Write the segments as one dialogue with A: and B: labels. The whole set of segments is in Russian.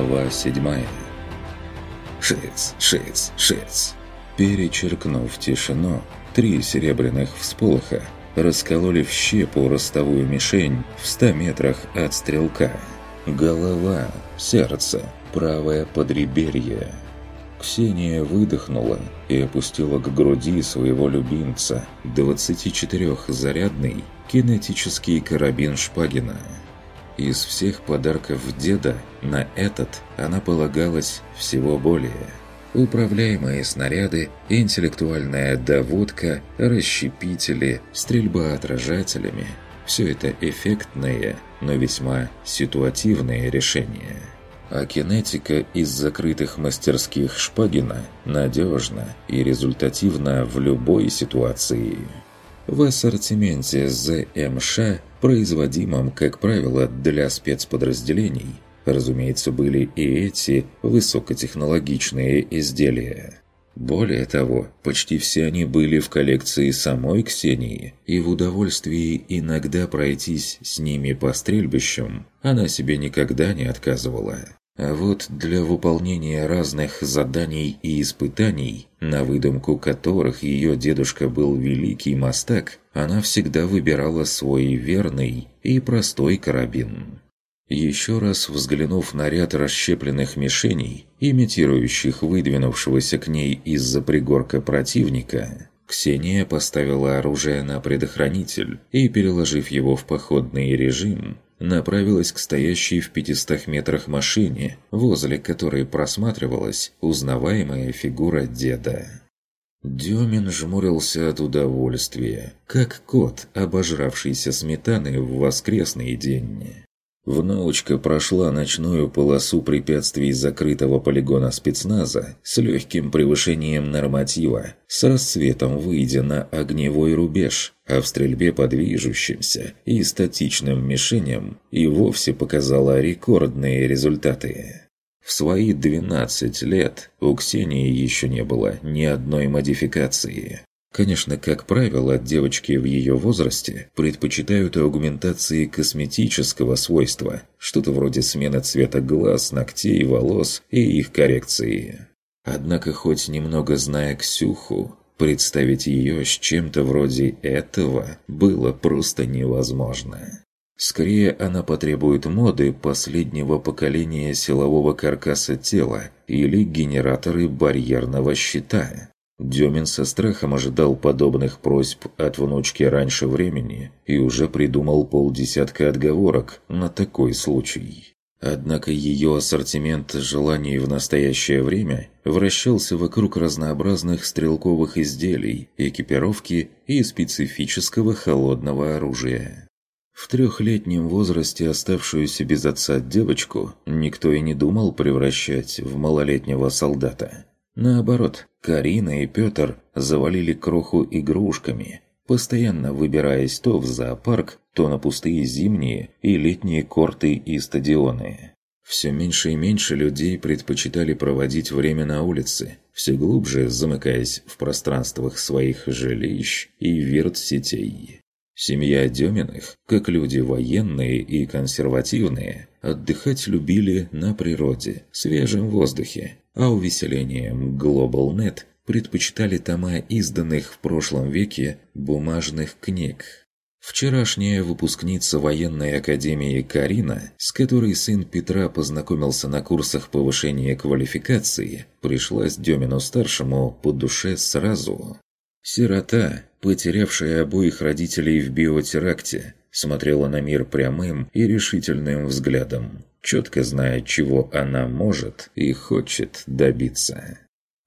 A: Глава седьмая. Шиц, шиц, шиц. Перечеркнув тишину, три серебряных всполоха раскололи в щепу ростовую мишень в ста метрах от стрелка. Голова, сердце, правое подреберье. Ксения выдохнула и опустила к груди своего любимца 24-зарядный кинетический карабин Шпагина. Из всех подарков деда на этот она полагалась всего более. Управляемые снаряды, интеллектуальная доводка, расщепители, стрельба отражателями – все это эффектные, но весьма ситуативные решения. А кинетика из закрытых мастерских Шпагина надежна и результативна в любой ситуации. В ассортименте ЗМШ производимом, как правило, для спецподразделений, разумеется, были и эти высокотехнологичные изделия. Более того, почти все они были в коллекции самой Ксении, и в удовольствии иногда пройтись с ними по стрельбищам она себе никогда не отказывала. А вот для выполнения разных заданий и испытаний, на выдумку которых ее дедушка был великий мастак, она всегда выбирала свой верный и простой карабин. Еще раз взглянув на ряд расщепленных мишеней, имитирующих выдвинувшегося к ней из-за пригорка противника, Ксения поставила оружие на предохранитель и, переложив его в походный режим, направилась к стоящей в 500 метрах машине, возле которой просматривалась узнаваемая фигура деда. Демин жмурился от удовольствия, как кот, обожравшийся сметаны в воскресный день. Внучка прошла ночную полосу препятствий закрытого полигона спецназа с легким превышением норматива, с рассветом выйдя на огневой рубеж, а в стрельбе по движущимся и статичным мишеням и вовсе показала рекордные результаты. В свои 12 лет у Ксении еще не было ни одной модификации. Конечно, как правило, девочки в ее возрасте предпочитают аугментации косметического свойства, что-то вроде смены цвета глаз, ногтей, волос и их коррекции. Однако, хоть немного зная Ксюху, представить ее с чем-то вроде этого было просто невозможно. Скорее, она потребует моды последнего поколения силового каркаса тела или генераторы барьерного щита. Демин со страхом ожидал подобных просьб от внучки раньше времени и уже придумал полдесятка отговорок на такой случай. Однако ее ассортимент желаний в настоящее время вращался вокруг разнообразных стрелковых изделий, экипировки и специфического холодного оружия. В трехлетнем возрасте оставшуюся без отца девочку никто и не думал превращать в малолетнего солдата. Наоборот, Карина и Петр завалили кроху игрушками, постоянно выбираясь то в зоопарк, то на пустые зимние и летние корты и стадионы. Все меньше и меньше людей предпочитали проводить время на улице, все глубже замыкаясь в пространствах своих жилищ и вирт-сетей. Семья Деминых, как люди военные и консервативные, отдыхать любили на природе, свежем воздухе, а увеселением GlobalNet предпочитали тома изданных в прошлом веке бумажных книг. Вчерашняя выпускница военной академии Карина, с которой сын Петра познакомился на курсах повышения квалификации, пришлась Демину-старшему по душе сразу. Сирота, потерявшая обоих родителей в биотеракте, смотрела на мир прямым и решительным взглядом, четко зная, чего она может и хочет добиться.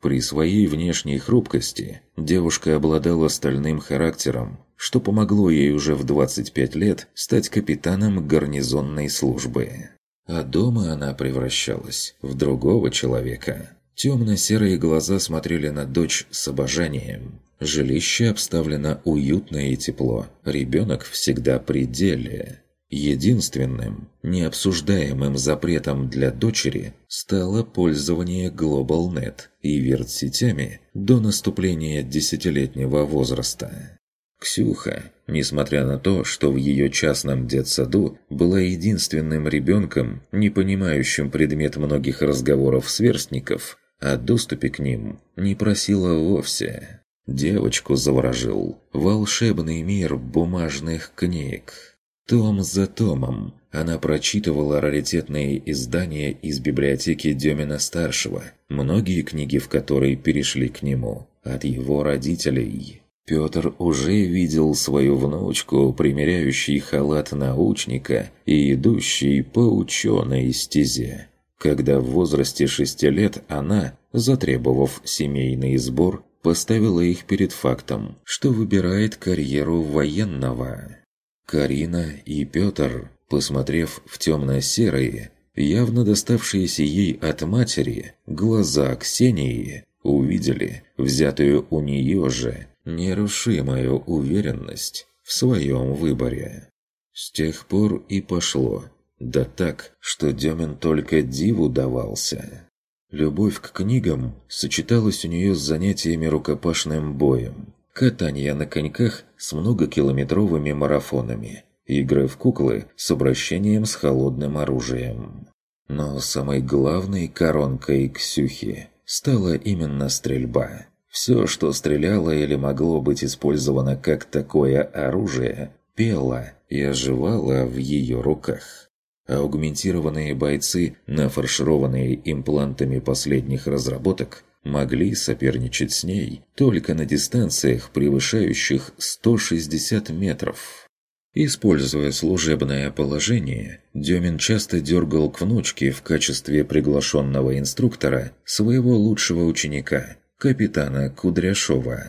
A: При своей внешней хрупкости девушка обладала стальным характером, что помогло ей уже в 25 лет стать капитаном гарнизонной службы. А дома она превращалась в другого человека. Темно-серые глаза смотрели на дочь с обожанием, Жилище обставлено уютно и тепло. Ребенок всегда при деле. Единственным, необсуждаемым запретом для дочери стало пользование GlobalNet и вертсетями до наступления десятилетнего возраста. Ксюха, несмотря на то, что в ее частном детсаду была единственным ребенком, не понимающим предмет многих разговоров сверстников, о доступе к ним не просила вовсе. Девочку заворожил волшебный мир бумажных книг. Том за томом она прочитывала раритетные издания из библиотеки Демина-старшего, многие книги в которой перешли к нему от его родителей. Петр уже видел свою внучку, примеряющий халат научника и идущий по ученой стезе. Когда в возрасте шести лет она, затребовав семейный сбор, поставила их перед фактом, что выбирает карьеру военного. Карина и Петр, посмотрев в темно-серые, явно доставшиеся ей от матери, глаза Ксении, увидели взятую у нее же нерушимую уверенность в своем выборе. С тех пор и пошло. Да так, что Демин только диву давался. Любовь к книгам сочеталась у нее с занятиями рукопашным боем. Катание на коньках с многокилометровыми марафонами. Игры в куклы с обращением с холодным оружием. Но самой главной коронкой Ксюхи стала именно стрельба. Все, что стреляло или могло быть использовано как такое оружие, пело и оживало в ее руках. Аугментированные бойцы, нафаршированные имплантами последних разработок, могли соперничать с ней только на дистанциях, превышающих 160 метров. Используя служебное положение, Демин часто дергал к внучке в качестве приглашенного инструктора своего лучшего ученика, капитана Кудряшова.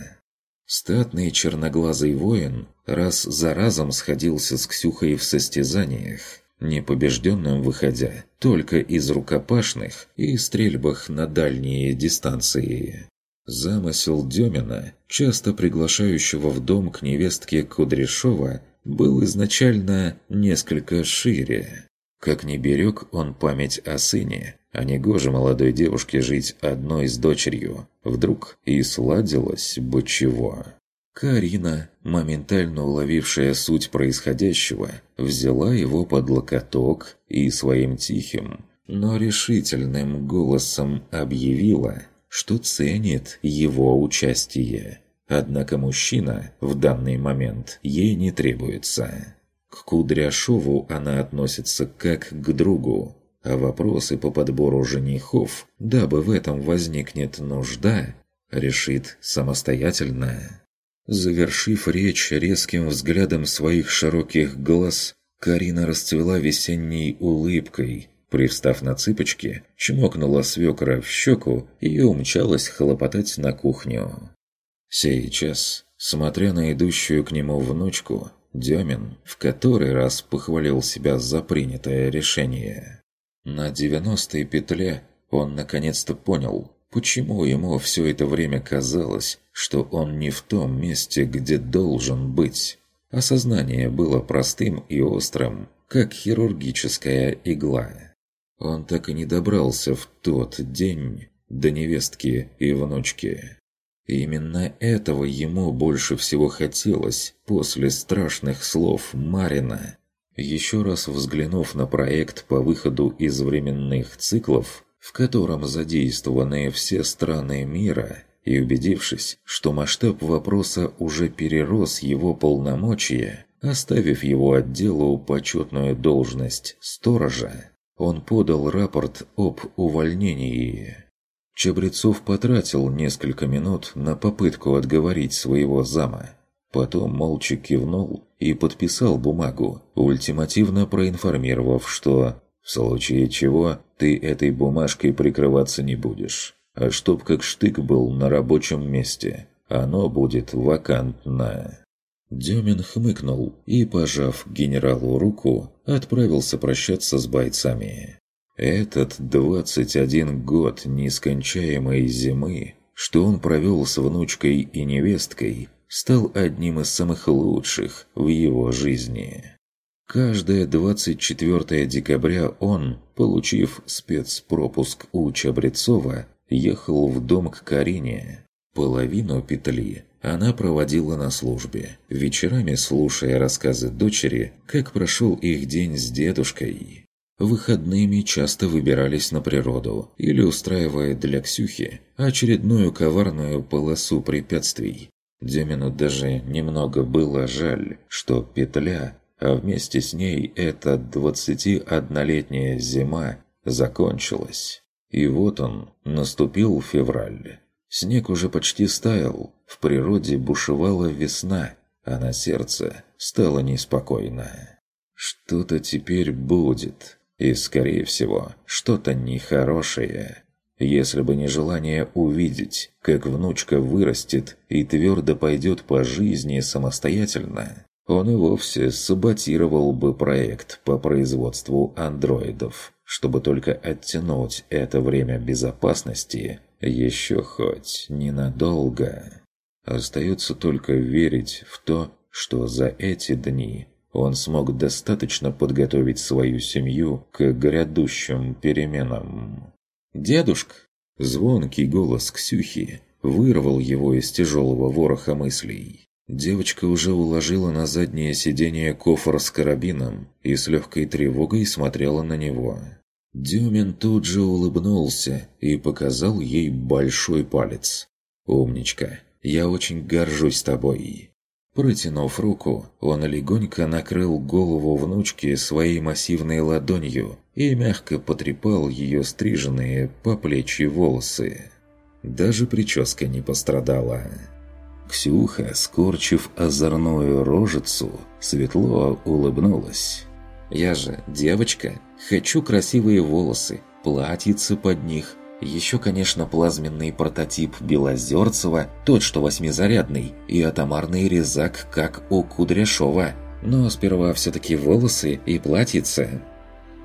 A: Статный черноглазый воин раз за разом сходился с Ксюхой в состязаниях, непобежденным выходя только из рукопашных и стрельбах на дальние дистанции. Замысел Демина, часто приглашающего в дом к невестке Кудряшова, был изначально несколько шире. Как не берег он память о сыне, а не гоже молодой девушке жить одной с дочерью. Вдруг и сладилось бы чего. Карина, моментально уловившая суть происходящего, взяла его под локоток и своим тихим, но решительным голосом объявила, что ценит его участие. Однако мужчина в данный момент ей не требуется. К Кудряшову она относится как к другу, а вопросы по подбору женихов, дабы в этом возникнет нужда, решит самостоятельно. Завершив речь резким взглядом своих широких глаз, Карина расцвела весенней улыбкой, привстав на цыпочки, чмокнула свекра в щеку и умчалась хлопотать на кухню. Сейчас, смотря на идущую к нему внучку, Демин в который раз похвалил себя за принятое решение. На девяностой петле он наконец-то понял, почему ему все это время казалось, что он не в том месте, где должен быть. Осознание было простым и острым, как хирургическая игла. Он так и не добрался в тот день до невестки и внучки. И именно этого ему больше всего хотелось после страшных слов Марина – еще раз взглянув на проект по выходу из временных циклов, в котором задействованы все страны мира, и убедившись, что масштаб вопроса уже перерос его полномочия, оставив его отделу почетную должность сторожа, он подал рапорт об увольнении. Чабрецов потратил несколько минут на попытку отговорить своего зама, Потом молча кивнул и подписал бумагу, ультимативно проинформировав, что «в случае чего ты этой бумажкой прикрываться не будешь, а чтоб как штык был на рабочем месте, оно будет вакантно». Демин хмыкнул и, пожав генералу руку, отправился прощаться с бойцами. Этот 21 год нескончаемой зимы, что он провел с внучкой и невесткой, стал одним из самых лучших в его жизни. Каждое 24 декабря он, получив спецпропуск у Чабрецова, ехал в дом к Карине. Половину петли она проводила на службе, вечерами слушая рассказы дочери, как прошел их день с дедушкой. Выходными часто выбирались на природу или устраивая для Ксюхи очередную коварную полосу препятствий. Демину даже немного было жаль, что петля, а вместе с ней эта 21-летняя зима закончилась. И вот он, наступил февраль. Снег уже почти стаял, в природе бушевала весна, а на сердце стало неспокойно. Что-то теперь будет, и, скорее всего, что-то нехорошее. Если бы не желание увидеть, как внучка вырастет и твердо пойдет по жизни самостоятельно, он и вовсе саботировал бы проект по производству андроидов, чтобы только оттянуть это время безопасности еще хоть ненадолго. Остается только верить в то, что за эти дни он смог достаточно подготовить свою семью к грядущим переменам. «Дедушка!» Звонкий голос Ксюхи вырвал его из тяжелого вороха мыслей. Девочка уже уложила на заднее сиденье кофр с карабином и с легкой тревогой смотрела на него. Дюмин тут же улыбнулся и показал ей большой палец. «Умничка, я очень горжусь тобой. Протянув руку, он легонько накрыл голову внучки своей массивной ладонью и мягко потрепал ее стриженные по плечи волосы. Даже прическа не пострадала. Ксюха, скорчив озорную рожицу, светло улыбнулась. «Я же девочка, хочу красивые волосы, платьице под них, еще, конечно, плазменный прототип Белозерцева, тот, что восьмизарядный, и атомарный резак, как у Кудряшова. Но сперва все-таки волосы и платьице.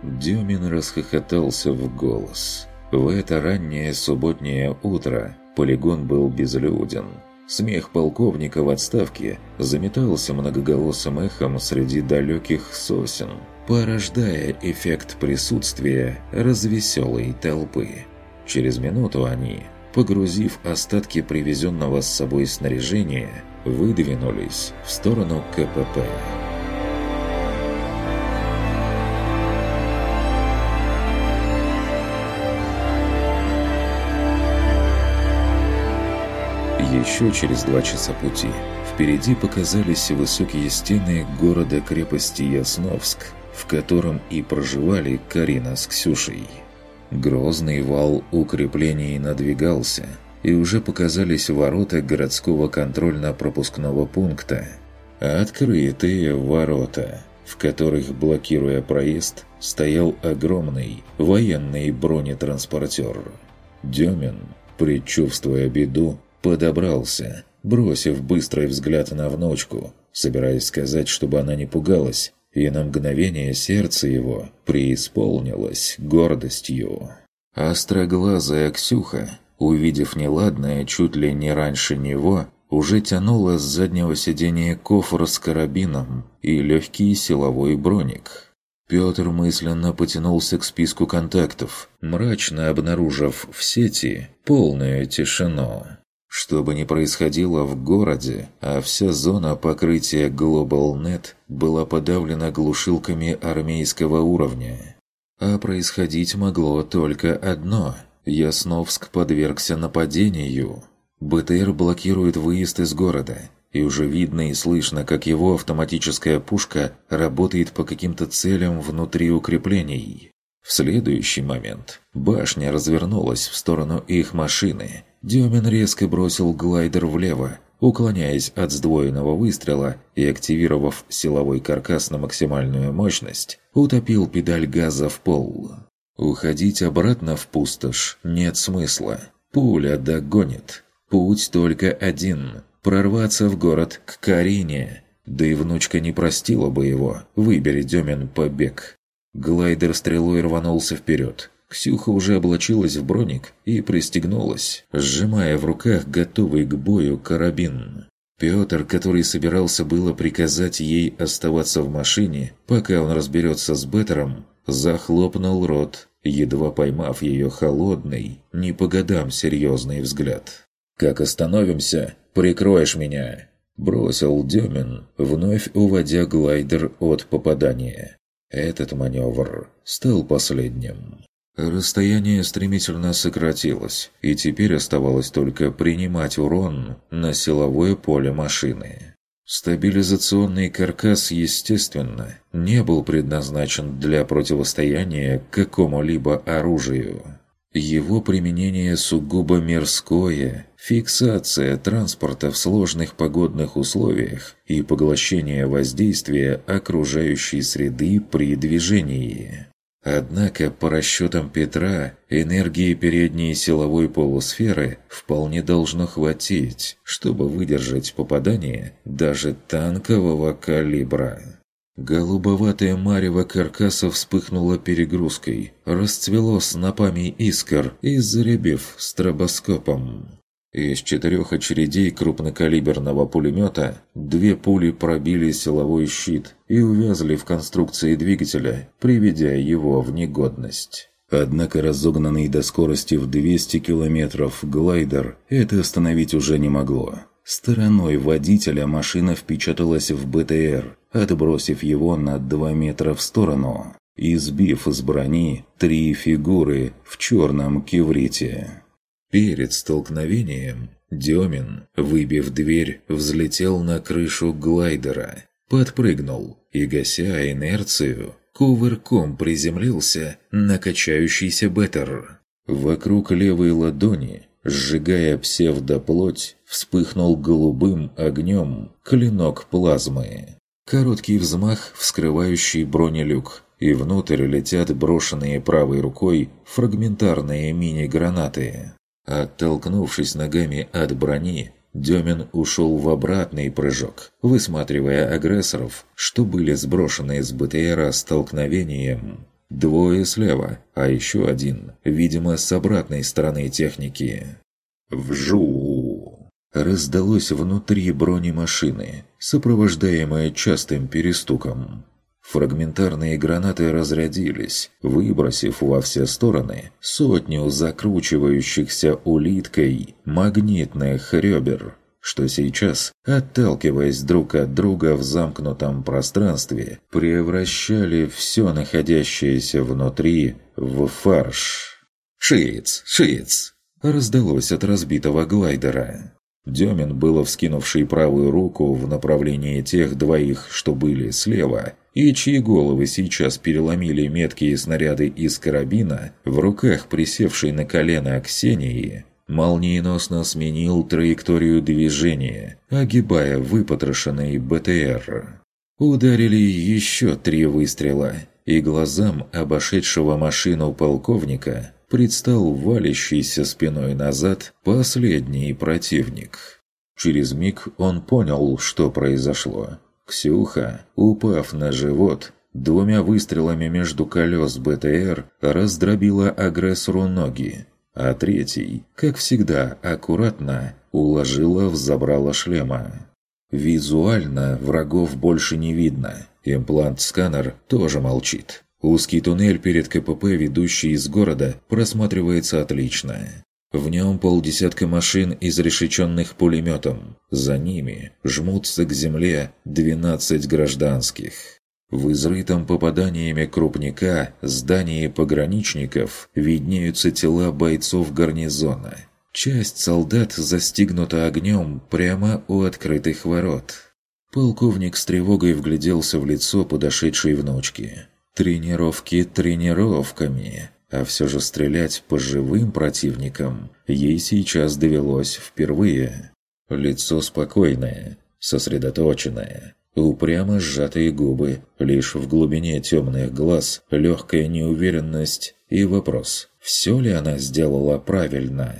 A: Дюмин расхохотался в голос. В это раннее субботнее утро полигон был безлюден. Смех полковника в отставке заметался многоголосым эхом среди далеких сосен, порождая эффект присутствия развеселой толпы. Через минуту они, погрузив остатки привезенного с собой снаряжения, выдвинулись в сторону КПП. Еще через два часа пути впереди показались высокие стены города-крепости Ясновск, в котором и проживали Карина с Ксюшей. Грозный вал укреплений надвигался, и уже показались ворота городского контрольно-пропускного пункта. Открытые ворота, в которых, блокируя проезд, стоял огромный военный бронетранспортер. Демин, предчувствуя беду, подобрался, бросив быстрый взгляд на внучку, собираясь сказать, чтобы она не пугалась, и на мгновение сердце его преисполнилось гордостью. Остроглазая Ксюха, увидев неладное чуть ли не раньше него, уже тянула с заднего сиденья кофр с карабином и легкий силовой броник. Петр мысленно потянулся к списку контактов, мрачно обнаружив в сети полную тишину. Что бы ни происходило в городе, а вся зона покрытия GlobalNet была подавлена глушилками армейского уровня. А происходить могло только одно – Ясновск подвергся нападению. БТР блокирует выезд из города, и уже видно и слышно, как его автоматическая пушка работает по каким-то целям внутри укреплений. В следующий момент башня развернулась в сторону их машины – Демин резко бросил глайдер влево, уклоняясь от сдвоенного выстрела и, активировав силовой каркас на максимальную мощность, утопил педаль газа в пол. Уходить обратно в пустошь нет смысла. Пуля догонит. Путь только один – прорваться в город к Карине. Да и внучка не простила бы его, выбери Демин побег. Глайдер стрелой рванулся вперед, Ксюха уже облачилась в броник и пристегнулась, сжимая в руках готовый к бою карабин. Петр, который собирался было приказать ей оставаться в машине, пока он разберется с Беттером, захлопнул рот, едва поймав ее холодный, не по годам серьезный взгляд. «Как остановимся, прикроешь меня!» Бросил Демин, вновь уводя глайдер от попадания. Этот маневр стал последним. Расстояние стремительно сократилось, и теперь оставалось только принимать урон на силовое поле машины. Стабилизационный каркас, естественно, не был предназначен для противостояния какому-либо оружию. Его применение сугубо мирское, фиксация транспорта в сложных погодных условиях и поглощение воздействия окружающей среды при движении. Однако, по расчетам Петра, энергии передней силовой полусферы вполне должно хватить, чтобы выдержать попадание даже танкового калибра. Голубоватое марево каркаса вспыхнуло перегрузкой, расцвело снопами искр и заребив стробоскопом. Из четырех очередей крупнокалиберного пулемета две пули пробили силовой щит и увязли в конструкции двигателя, приведя его в негодность. Однако разогнанный до скорости в 200 км глайдер это остановить уже не могло. Стороной водителя машина впечаталась в БТР, отбросив его на 2 метра в сторону и сбив с брони три фигуры в черном киврите. Перед столкновением Демин, выбив дверь, взлетел на крышу глайдера, подпрыгнул и, гася инерцию, кувырком приземлился на качающийся беттер. Вокруг левой ладони, сжигая псевдоплоть, вспыхнул голубым огнем клинок плазмы. Короткий взмах, вскрывающий бронелюк, и внутрь летят брошенные правой рукой фрагментарные мини-гранаты. Оттолкнувшись ногами от брони, Демин ушел в обратный прыжок, высматривая агрессоров, что были сброшены с БТРа столкновением. Двое слева, а еще один, видимо, с обратной стороны техники. «Вжу!» Раздалось внутри бронемашины, сопровождаемое частым перестуком. Фрагментарные гранаты разрядились, выбросив во все стороны сотню закручивающихся улиткой магнитных ребер, что сейчас, отталкиваясь друг от друга в замкнутом пространстве, превращали все находящееся внутри в фарш. «Шиц! Шиц!» раздалось от разбитого глайдера. Демин, было вскинувший правую руку в направлении тех двоих, что были слева, и чьи головы сейчас переломили меткие снаряды из карабина, в руках присевшей на колено Ксении, молниеносно сменил траекторию движения, огибая выпотрошенный БТР. Ударили еще три выстрела, и глазам обошедшего машину полковника предстал валящийся спиной назад последний противник. Через миг он понял, что произошло. Ксюха, упав на живот, двумя выстрелами между колес БТР раздробила агрессору ноги, а третий, как всегда аккуратно, уложила в забрало шлема. Визуально врагов больше не видно. Имплант-сканер тоже молчит. Узкий туннель перед КПП, ведущий из города, просматривается отлично. В нем полдесятка машин, изрешеченных пулеметом. За ними жмутся к земле 12 гражданских. В изрытом попаданиями крупника здании пограничников виднеются тела бойцов гарнизона. Часть солдат застигнута огнем прямо у открытых ворот. Полковник с тревогой вгляделся в лицо подошедшей внучки. Тренировки тренировками, а все же стрелять по живым противникам ей сейчас довелось впервые. Лицо спокойное, сосредоточенное, упрямо сжатые губы, лишь в глубине темных глаз легкая неуверенность и вопрос, все ли она сделала правильно.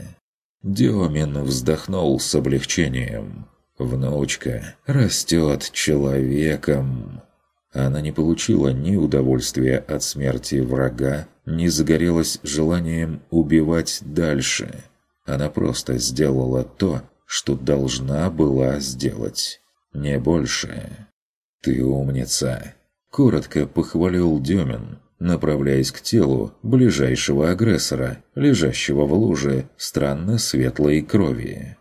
A: Диомин вздохнул с облегчением. Внучка растет человеком. Она не получила ни удовольствия от смерти врага, ни загорелась желанием убивать дальше. Она просто сделала то, что должна была сделать. Не больше. «Ты умница!» Коротко похвалил Демин, направляясь к телу ближайшего агрессора, лежащего в луже странно светлой крови.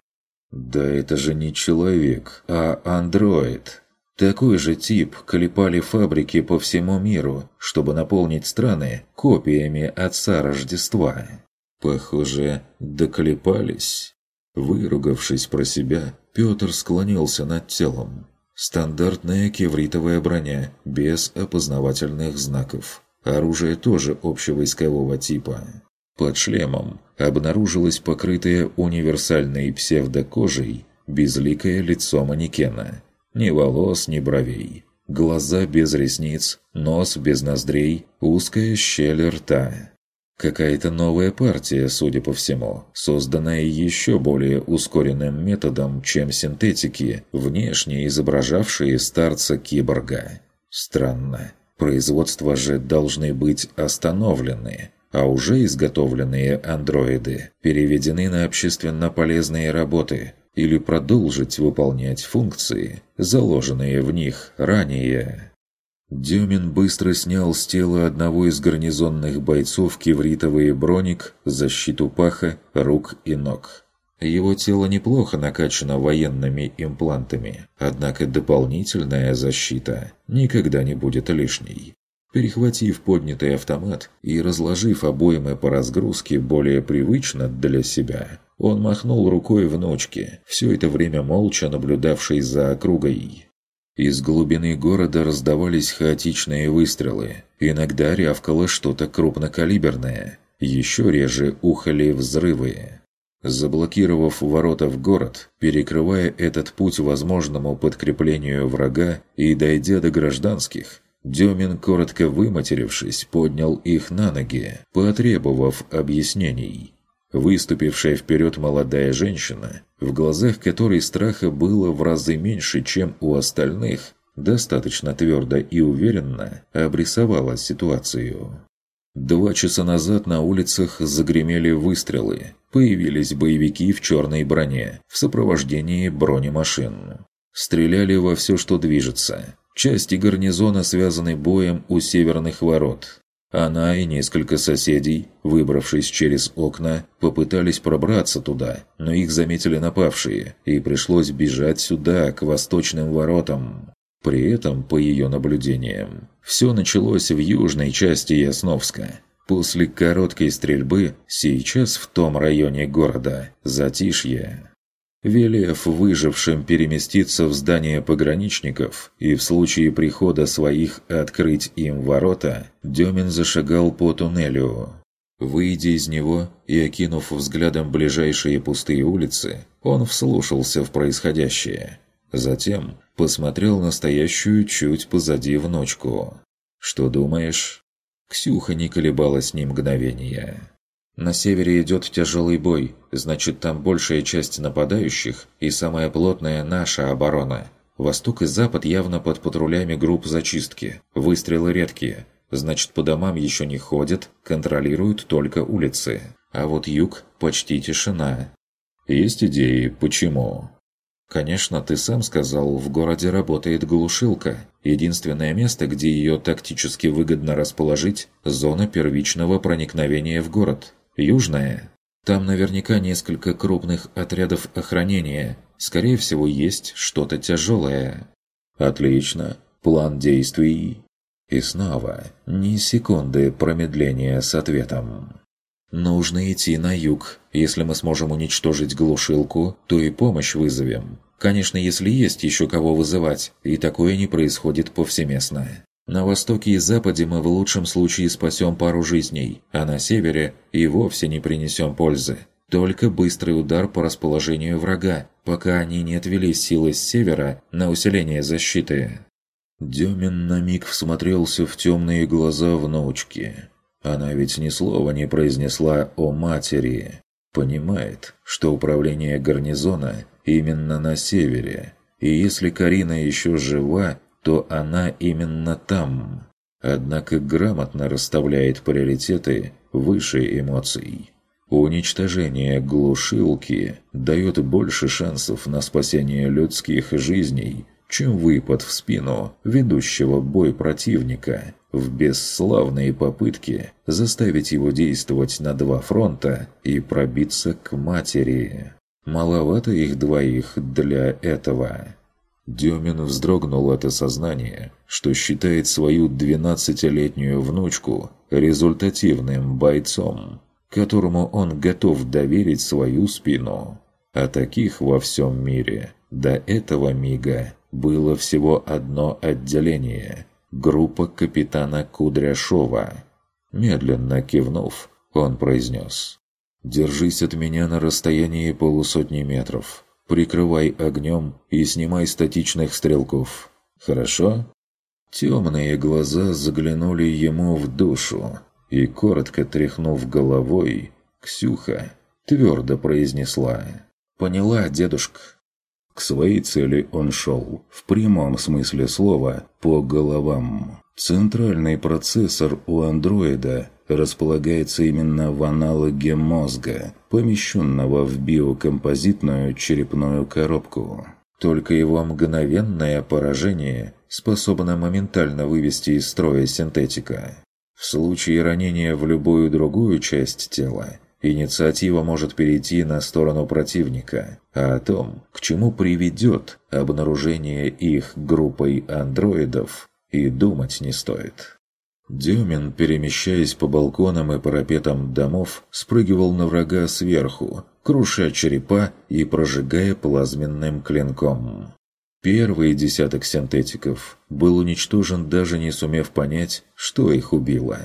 A: Да это же не человек, а андроид. Такой же тип клепали фабрики по всему миру, чтобы наполнить страны копиями Отца Рождества. Похоже, доклепались. Выругавшись про себя, Петр склонился над телом. Стандартная кевритовая броня, без опознавательных знаков. Оружие тоже общевойскового типа. Под шлемом обнаружилось покрытое универсальной псевдокожей безликое лицо манекена. Ни волос, ни бровей. Глаза без ресниц, нос без ноздрей, узкая щель рта. Какая-то новая партия, судя по всему, созданная еще более ускоренным методом, чем синтетики, внешне изображавшие старца-киборга. Странно. Производства же должны быть остановлены, а уже изготовленные андроиды переведены на общественно полезные работы или продолжить выполнять функции, заложенные в них ранее. Дюмин быстро снял с тела одного из гарнизонных бойцов кевритовый броник, защиту паха, рук и ног. Его тело неплохо накачано военными имплантами, однако дополнительная защита никогда не будет лишней. Перехватив поднятый автомат и разложив обоймы по разгрузке более привычно для себя, он махнул рукой внучке, все это время молча наблюдавшей за округой. Из глубины города раздавались хаотичные выстрелы. Иногда рявкало что-то крупнокалиберное. Еще реже ухали взрывы. Заблокировав ворота в город, перекрывая этот путь возможному подкреплению врага и дойдя до гражданских, Демин, коротко выматерившись, поднял их на ноги, потребовав объяснений. Выступившая вперед молодая женщина, в глазах которой страха было в разы меньше, чем у остальных, достаточно твердо и уверенно обрисовала ситуацию. Два часа назад на улицах загремели выстрелы. Появились боевики в черной броне, в сопровождении бронемашин. Стреляли во все, что движется. Части гарнизона связаны боем у северных ворот. Она и несколько соседей, выбравшись через окна, попытались пробраться туда, но их заметили напавшие, и пришлось бежать сюда, к восточным воротам. При этом, по ее наблюдениям, все началось в южной части Ясновска. После короткой стрельбы, сейчас в том районе города, затишье. Велев выжившим переместиться в здание пограничников и в случае прихода своих открыть им ворота, Демин зашагал по туннелю. Выйдя из него и окинув взглядом ближайшие пустые улицы, он вслушался в происходящее. Затем посмотрел на стоящую чуть позади внучку. «Что думаешь?» Ксюха не колебалась ни мгновения. На севере идет тяжелый бой, значит там большая часть нападающих и самая плотная наша оборона. Восток и запад явно под патрулями групп зачистки. Выстрелы редкие, значит по домам еще не ходят, контролируют только улицы. А вот юг почти тишина. Есть идеи, почему? Конечно, ты сам сказал, в городе работает глушилка. Единственное место, где ее тактически выгодно расположить – зона первичного проникновения в город. Южная. Там наверняка несколько крупных отрядов охранения. Скорее всего, есть что-то тяжелое. Отлично. План действий. И снова ни секунды промедления с ответом. Нужно идти на юг. Если мы сможем уничтожить глушилку, то и помощь вызовем. Конечно, если есть еще кого вызывать, и такое не происходит повсеместно. На востоке и западе мы в лучшем случае спасем пару жизней, а на севере и вовсе не принесем пользы. Только быстрый удар по расположению врага, пока они не отвели силы с севера на усиление защиты. Демин на миг всмотрелся в темные глаза внучки. Она ведь ни слова не произнесла о матери. Понимает, что управление гарнизона именно на севере. И если Карина еще жива, то она именно там. Однако грамотно расставляет приоритеты выше эмоций. Уничтожение глушилки дает больше шансов на спасение людских жизней, чем выпад в спину ведущего бой противника в бесславные попытки заставить его действовать на два фронта и пробиться к матери. Маловато их двоих для этого. Демин вздрогнул от осознания, что считает свою двенадцатилетнюю внучку результативным бойцом, которому он готов доверить свою спину. А таких во всем мире до этого мига было всего одно отделение – группа капитана Кудряшова. Медленно кивнув, он произнес «Держись от меня на расстоянии полусотни метров» прикрывай огнем и снимай статичных стрелков. Хорошо?» Темные глаза заглянули ему в душу, и, коротко тряхнув головой, Ксюха твердо произнесла «Поняла, дедушка». К своей цели он шел, в прямом смысле слова, по головам. Центральный процессор у андроида располагается именно в аналоге мозга, помещенного в биокомпозитную черепную коробку. Только его мгновенное поражение способно моментально вывести из строя синтетика. В случае ранения в любую другую часть тела, инициатива может перейти на сторону противника, а о том, к чему приведет обнаружение их группой андроидов, и думать не стоит. Дюмин, перемещаясь по балконам и парапетам домов, спрыгивал на врага сверху, круша черепа и прожигая плазменным клинком. Первый десяток синтетиков был уничтожен, даже не сумев понять, что их убило.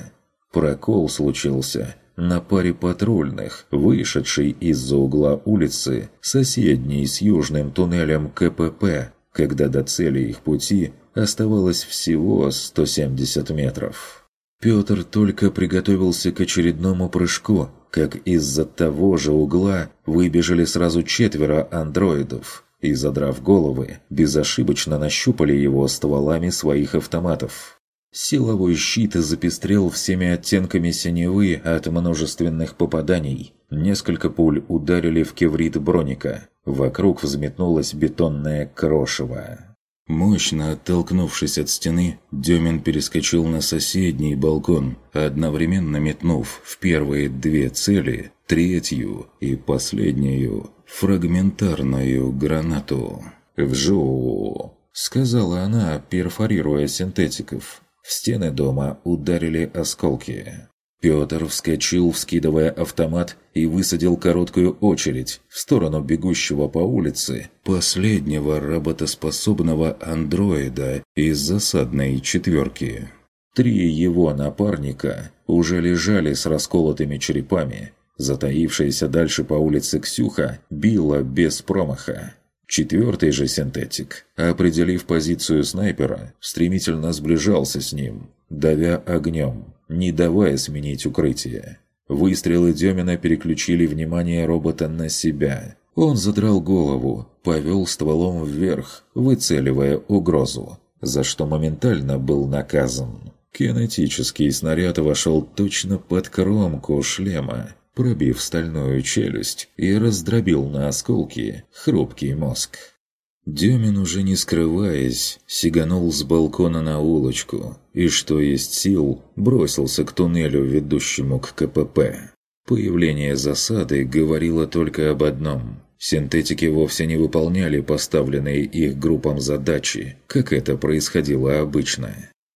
A: Прокол случился на паре патрульных, вышедшей из-за угла улицы, соседней с южным туннелем КПП, когда до цели их пути оставалось всего 170 метров. Петр только приготовился к очередному прыжку, как из-за того же угла выбежали сразу четверо андроидов и, задрав головы, безошибочно нащупали его стволами своих автоматов. Силовой щит запестрел всеми оттенками синевы от множественных попаданий. Несколько пуль ударили в кеврит броника. Вокруг взметнулось бетонное крошево. Мощно оттолкнувшись от стены, Демин перескочил на соседний балкон, одновременно метнув в первые две цели третью и последнюю фрагментарную гранату. «Вжу!» — сказала она, перфорируя синтетиков. В стены дома ударили осколки. Петр вскочил, вскидывая автомат, и высадил короткую очередь в сторону бегущего по улице последнего работоспособного андроида из засадной четверки. Три его напарника уже лежали с расколотыми черепами. Затаившаяся дальше по улице Ксюха била без промаха. Четвертый же синтетик, определив позицию снайпера, стремительно сближался с ним, давя огнем не давая сменить укрытие. Выстрелы Демина переключили внимание робота на себя. Он задрал голову, повел стволом вверх, выцеливая угрозу, за что моментально был наказан. Кинетический снаряд вошел точно под кромку шлема, пробив стальную челюсть и раздробил на осколки хрупкий мозг. Демин, уже не скрываясь, сиганул с балкона на улочку и, что есть сил, бросился к туннелю, ведущему к КПП. Появление засады говорило только об одном. Синтетики вовсе не выполняли поставленные их группам задачи, как это происходило обычно.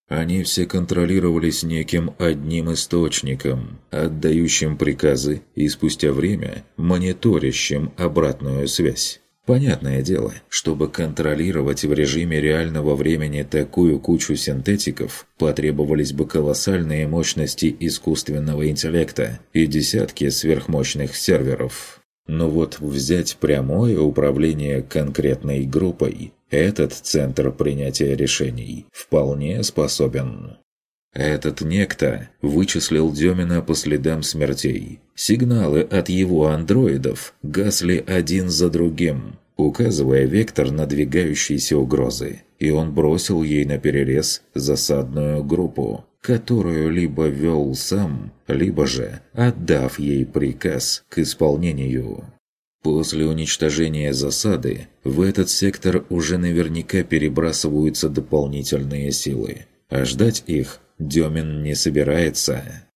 A: Они все контролировались неким одним источником, отдающим приказы и спустя время мониторящим обратную связь. Понятное дело, чтобы контролировать в режиме реального времени такую кучу синтетиков, потребовались бы колоссальные мощности искусственного интеллекта и десятки сверхмощных серверов. Но вот взять прямое управление конкретной группой, этот центр принятия решений вполне способен. Этот некто вычислил Демина по следам смертей. Сигналы от его андроидов гасли один за другим, указывая вектор надвигающейся угрозы, и он бросил ей на перерез засадную группу, которую либо вел сам, либо же отдав ей приказ к исполнению. После уничтожения засады в этот сектор уже наверняка перебрасываются дополнительные силы, а ждать их Демин не собирается.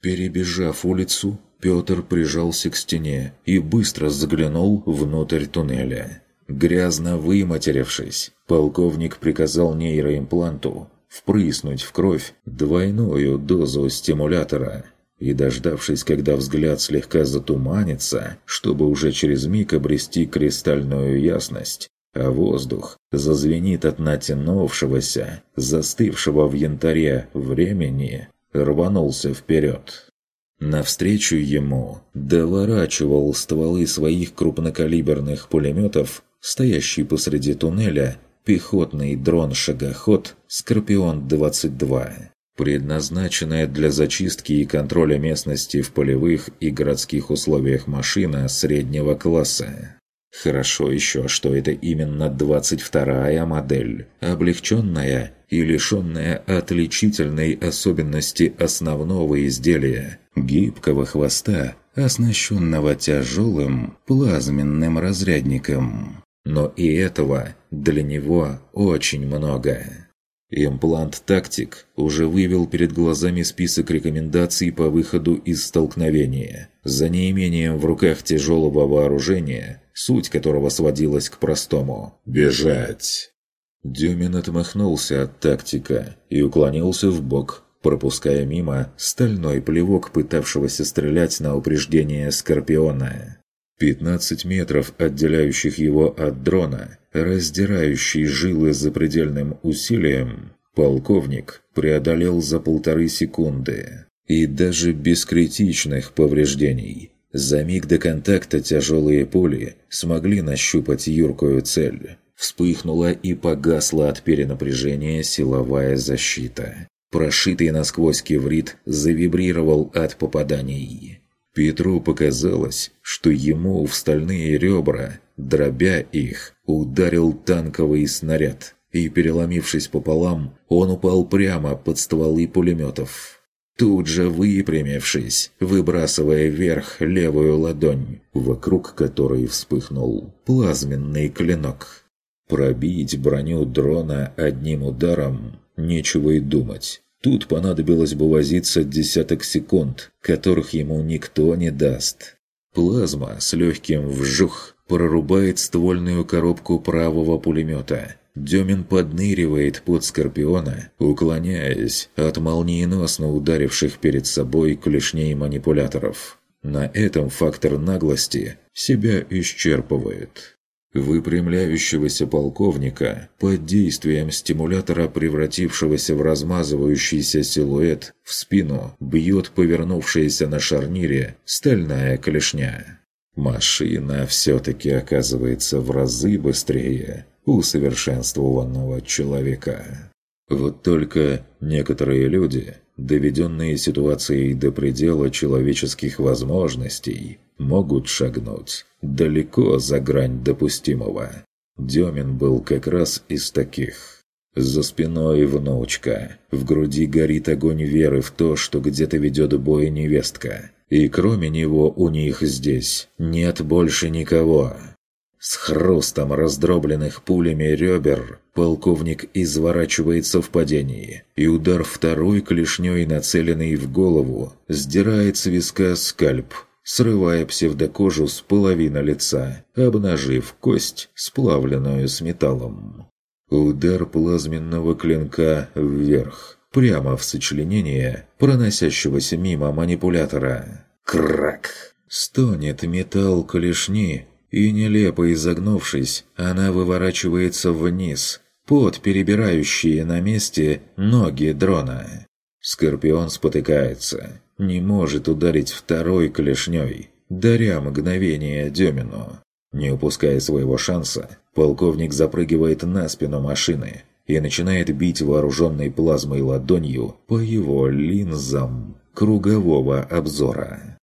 A: Перебежав улицу, Петр прижался к стене и быстро заглянул внутрь туннеля. Грязно выматерившись, полковник приказал нейроимпланту впрыснуть в кровь двойную дозу стимулятора и, дождавшись, когда взгляд слегка затуманится, чтобы уже через миг обрести кристальную ясность, а воздух зазвенит от натянувшегося, застывшего в янтаре времени, рванулся вперед. Навстречу ему доворачивал стволы своих крупнокалиберных пулеметов стоящий посреди туннеля пехотный дрон-шагоход «Скорпион-22», предназначенная для зачистки и контроля местности в полевых и городских условиях машина среднего класса. Хорошо еще, что это именно 22-я модель, облегченная и лишенная отличительной особенности основного изделия – гибкого хвоста, оснащенного тяжелым плазменным разрядником. Но и этого для него очень много. Имплант «Тактик» уже вывел перед глазами список рекомендаций по выходу из столкновения. За неимением в руках тяжелого вооружения, суть которого сводилась к простому «бежать». Дюмин отмахнулся от тактика и уклонился в бок, пропуская мимо стальной плевок пытавшегося стрелять на упреждение Скорпиона. 15 метров, отделяющих его от дрона, раздирающий жилы запредельным усилием, полковник преодолел за полторы секунды. И даже без критичных повреждений. За миг до контакта тяжелые пули смогли нащупать юркую цель. Вспыхнула и погасла от перенапряжения силовая защита. Прошитый насквозь кеврит завибрировал от попаданий. Петру показалось, что ему в стальные ребра, дробя их, ударил танковый снаряд, и, переломившись пополам, он упал прямо под стволы пулеметов. Тут же выпрямившись, выбрасывая вверх левую ладонь, вокруг которой вспыхнул плазменный клинок. Пробить броню дрона одним ударом – нечего и думать. Тут понадобилось бы возиться десяток секунд, которых ему никто не даст. Плазма с легким вжух прорубает ствольную коробку правого пулемета. Демин подныривает под Скорпиона, уклоняясь от молниеносно ударивших перед собой клешней манипуляторов. На этом фактор наглости себя исчерпывает. Выпрямляющегося полковника под действием стимулятора, превратившегося в размазывающийся силуэт, в спину бьет повернувшаяся на шарнире стальная клешня. Машина все-таки оказывается в разы быстрее усовершенствованного человека. Вот только некоторые люди, доведенные ситуацией до предела человеческих возможностей, могут шагнуть далеко за грань допустимого. Демин был как раз из таких. За спиной внучка. В груди горит огонь веры в то, что где-то ведет бой невестка. И кроме него у них здесь нет больше никого. С хрустом раздробленных пулями ребер полковник изворачивается в падении, и удар второй клешней, нацеленный в голову, сдирает с виска скальп – срывая псевдокожу с половины лица, обнажив кость, сплавленную с металлом. Удар плазменного клинка вверх, прямо в сочленение проносящегося мимо манипулятора. Крак! Стонет металл клешни, и, нелепо изогнувшись, она выворачивается вниз, под перебирающие на месте ноги дрона. Скорпион спотыкается, не может ударить второй клешней, даря мгновение Демину. Не упуская своего шанса, полковник запрыгивает на спину машины и начинает бить вооруженной плазмой ладонью по его линзам кругового обзора.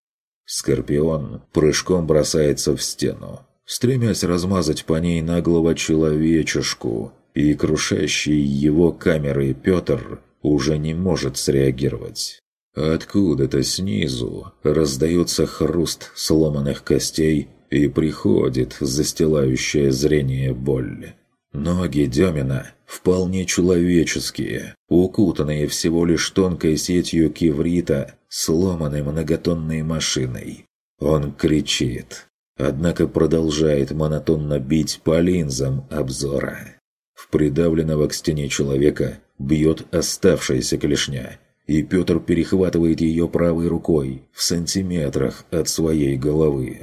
A: Скорпион прыжком бросается в стену, стремясь размазать по ней наглого человечешку, и крушащий его камеры Петр уже не может среагировать. Откуда-то снизу раздается хруст сломанных костей и приходит застилающее зрение боль. Ноги Демина вполне человеческие, укутанные всего лишь тонкой сетью киврита, сломанной многотонной машиной. Он кричит, однако продолжает монотонно бить по линзам обзора. В придавленного к стене человека бьет оставшаяся клешня, и Петр перехватывает ее правой рукой в сантиметрах от своей головы.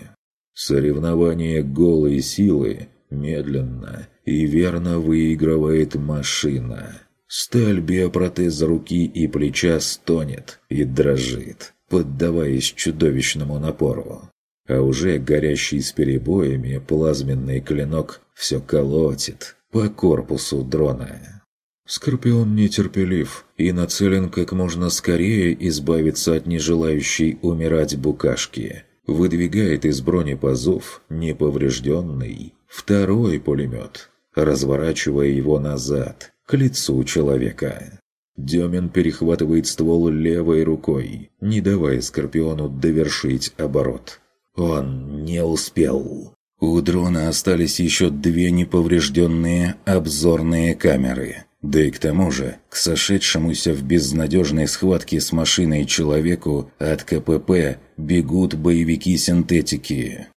A: Соревнование голой силы медленно и верно выигрывает машина. Сталь биопротеза руки и плеча стонет и дрожит, поддаваясь чудовищному напору. А уже горящий с перебоями плазменный клинок все колотит по корпусу дрона. Скорпион нетерпелив и нацелен как можно скорее избавиться от нежелающей умирать букашки. Выдвигает из бронепазов неповрежденный второй пулемет, разворачивая его назад, к лицу человека. Демин перехватывает ствол левой рукой, не давая Скорпиону довершить оборот. Он не успел. У дрона остались еще две неповрежденные обзорные камеры. Да и к тому же, к сошедшемуся в безнадежной схватке с машиной человеку от КПП бегут боевики-синтетики.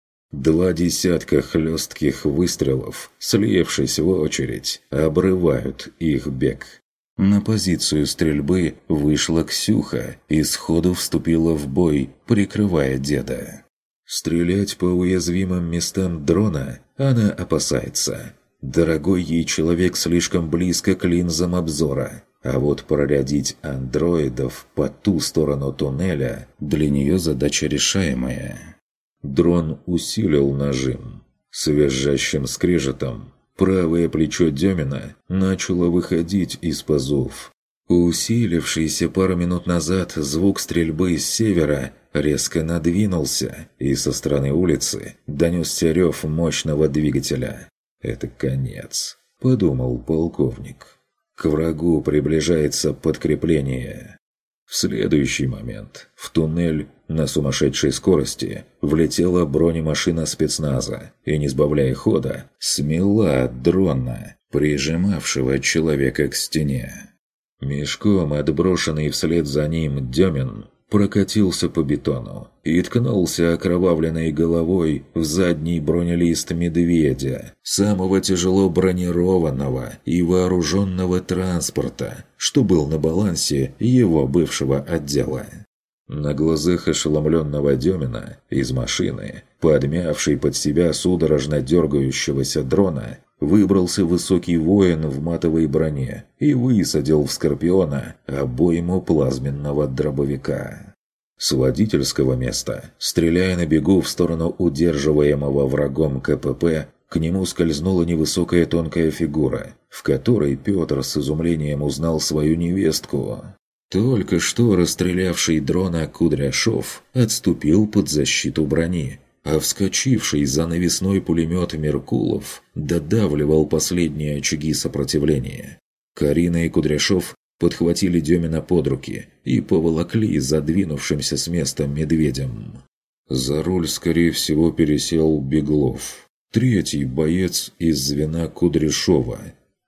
A: Два десятка хлестких выстрелов, слевшись в очередь, обрывают их бег. На позицию стрельбы вышла Ксюха и сходу вступила в бой, прикрывая деда. Стрелять по уязвимым местам дрона она опасается. Дорогой ей человек слишком близко к линзам обзора, а вот прорядить андроидов по ту сторону туннеля для нее задача решаемая. Дрон усилил нажим. С визжащим скрежетом правое плечо Демина начало выходить из пазов. Усилившийся пару минут назад звук стрельбы с севера резко надвинулся, и со стороны улицы донесся рев мощного двигателя. «Это конец», — подумал полковник. «К врагу приближается подкрепление». Следующий момент в туннель на сумасшедшей скорости влетела бронемашина спецназа и, не сбавляя хода, смела дрона, прижимавшего человека к стене. Мешком, отброшенный вслед за ним Демин, прокатился по бетону и ткнулся окровавленной головой в задний бронелист медведя, самого тяжело бронированного и вооруженного транспорта, что был на балансе его бывшего отдела. На глазах ошеломленного Демина из машины, подмявший под себя судорожно дергающегося дрона, выбрался высокий воин в матовой броне и высадил в Скорпиона обойму плазменного дробовика. С водительского места, стреляя на бегу в сторону удерживаемого врагом КПП, к нему скользнула невысокая тонкая фигура, в которой Петр с изумлением узнал свою невестку. Только что расстрелявший дрона Кудряшов отступил под защиту брони, а вскочивший за навесной пулемет Меркулов додавливал последние очаги сопротивления. Карина и Кудряшов подхватили Демина под руки и поволокли задвинувшимся с места медведем. За руль, скорее всего, пересел Беглов. Третий боец из звена Кудряшова.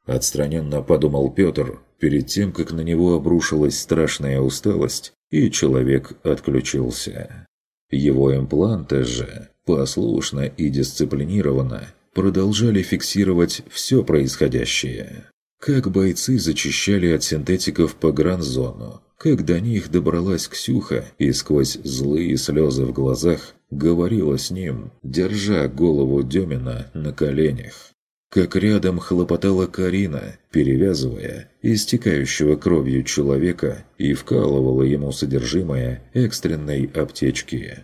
A: Отстраненно подумал Петр, перед тем, как на него обрушилась страшная усталость, и человек отключился. Его импланты же, послушно и дисциплинированно, продолжали фиксировать все происходящее. Как бойцы зачищали от синтетиков погранзону, как до них добралась Ксюха и сквозь злые слезы в глазах говорила с ним, держа голову Демина на коленях как рядом хлопотала Карина, перевязывая истекающего кровью человека и вкалывала ему содержимое экстренной аптечки.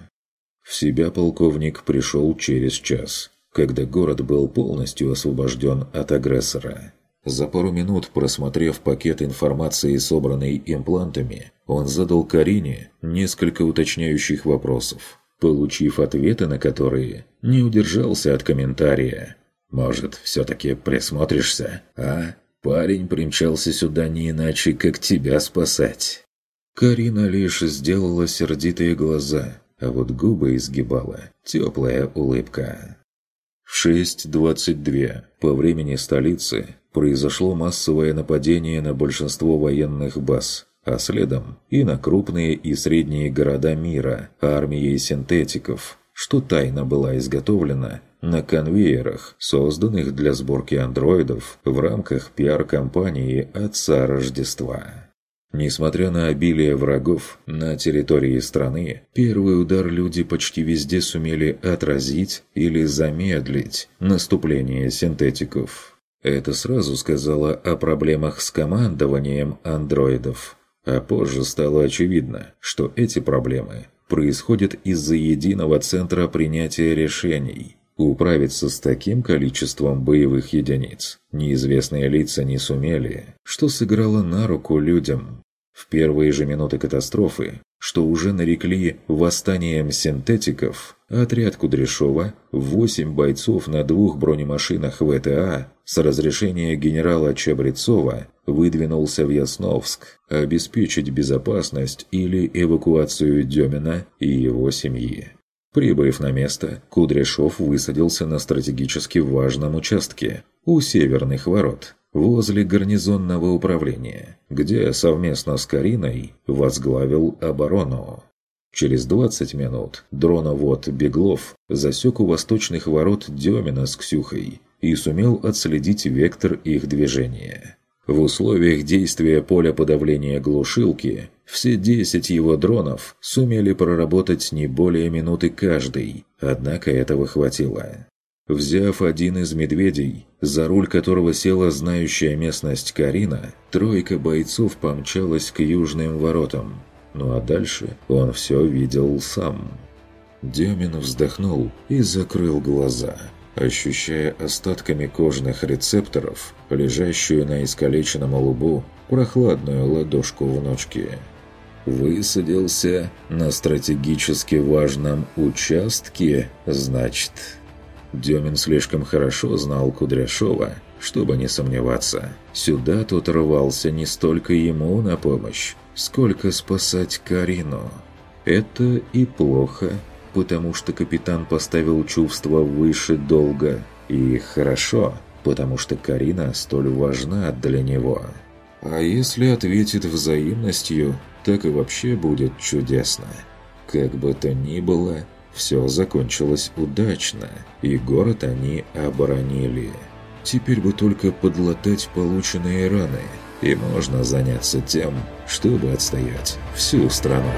A: В себя полковник пришел через час, когда город был полностью освобожден от агрессора. За пару минут, просмотрев пакет информации, собранный имплантами, он задал Карине несколько уточняющих вопросов, получив ответы на которые, не удержался от комментария – может, все-таки присмотришься, а? Парень примчался сюда не иначе, как тебя спасать». Карина лишь сделала сердитые глаза, а вот губы изгибала теплая улыбка. В 6.22 по времени столицы произошло массовое нападение на большинство военных баз. а следом и на крупные и средние города мира армией синтетиков, что тайно была изготовлена на конвейерах, созданных для сборки андроидов в рамках пиар-компании «Отца Рождества». Несмотря на обилие врагов на территории страны, первый удар люди почти везде сумели отразить или замедлить наступление синтетиков. Это сразу сказало о проблемах с командованием андроидов. А позже стало очевидно, что эти проблемы происходят из-за единого центра принятия решений – Управиться с таким количеством боевых единиц неизвестные лица не сумели, что сыграло на руку людям. В первые же минуты катастрофы, что уже нарекли «восстанием синтетиков», отряд Кудряшова, 8 бойцов на двух бронемашинах ВТА с разрешения генерала Чабрецова выдвинулся в Ясновск обеспечить безопасность или эвакуацию Демина и его семьи. Прибыв на место, Кудряшов высадился на стратегически важном участке у северных ворот, возле гарнизонного управления, где совместно с Кариной возглавил оборону. Через 20 минут дроновод Беглов засек у восточных ворот Демина с Ксюхой и сумел отследить вектор их движения. В условиях действия поля подавления глушилки все 10 его дронов сумели проработать не более минуты каждый, однако этого хватило. Взяв один из медведей, за руль которого села знающая местность Карина, тройка бойцов помчалась к южным воротам. Ну а дальше он все видел сам. Демин вздохнул и закрыл глаза – ощущая остатками кожных рецепторов, лежащую на искалеченном лбу, прохладную ладошку внучки. «Высадился на стратегически важном участке, значит?» Демин слишком хорошо знал Кудряшова, чтобы не сомневаться. Сюда тот рвался не столько ему на помощь, сколько спасать Карину. Это и плохо, потому что капитан поставил чувство выше долга. И хорошо, потому что Карина столь важна для него. А если ответит взаимностью, так и вообще будет чудесно. Как бы то ни было, все закончилось удачно, и город они оборонили. Теперь бы только подлатать полученные раны, и можно заняться тем, чтобы отстоять всю страну.